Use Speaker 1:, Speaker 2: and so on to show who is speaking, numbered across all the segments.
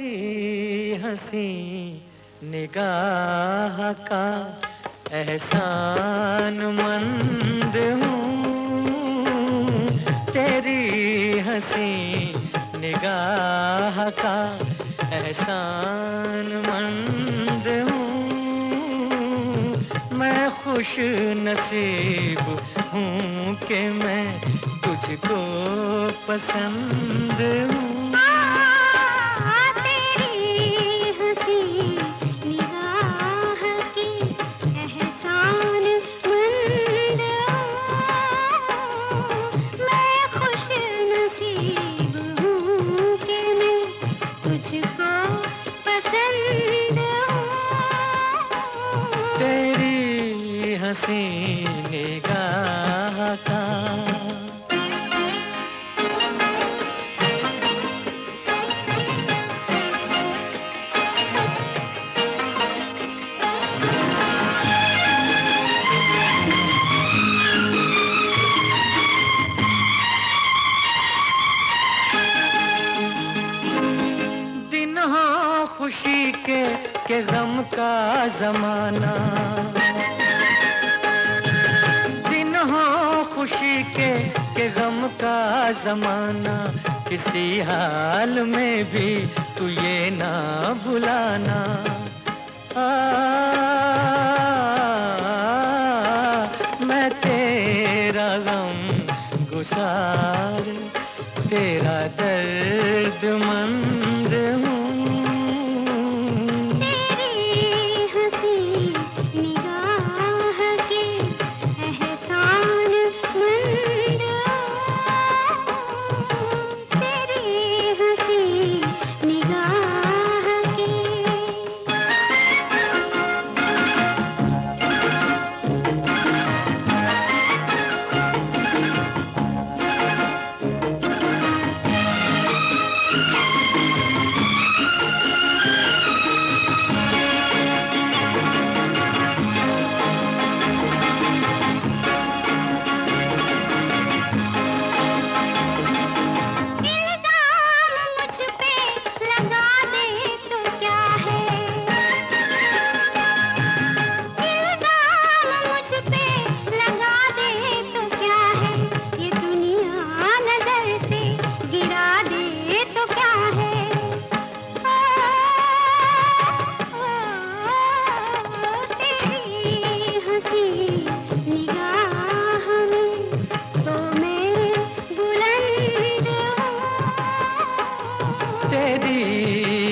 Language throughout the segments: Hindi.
Speaker 1: तेरी हँसी निगाह का एहसान मंद हूँ। तेरी हँसी निगाह का एहसान मंद हूँ। मैं खुश नसीब हूँ कि मैं तुझको पसंद हूँ। हसी का। खुशी के के गम का जमाना। खुशी के के गम का जमाना किसी हाल में भी तू ये ना भुलाना। आ, मैं तेरा गम गुसार तेरा दर्द मंद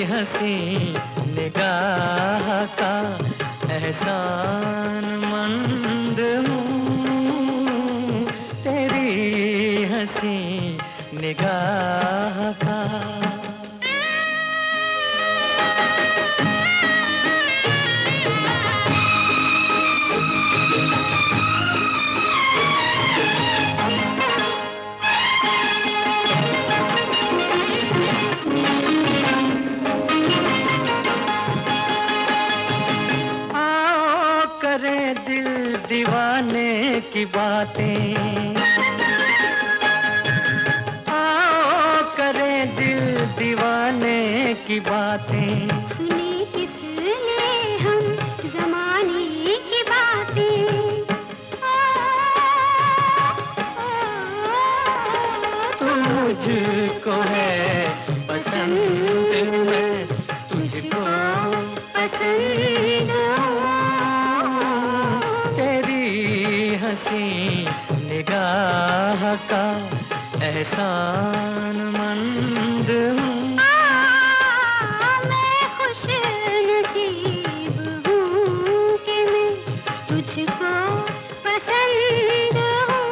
Speaker 1: हसी निगाह का एहसान मंद हूँ। तेरी हँसी निगाह दीवाने की बातें। आओ करे दिल दीवाने की बातें।
Speaker 2: सुने किस लिए हम जमाने की बातें?
Speaker 1: तू मुझको रखे निगाह का एहसान मंद हूँ। तुझको पसंद हूँ।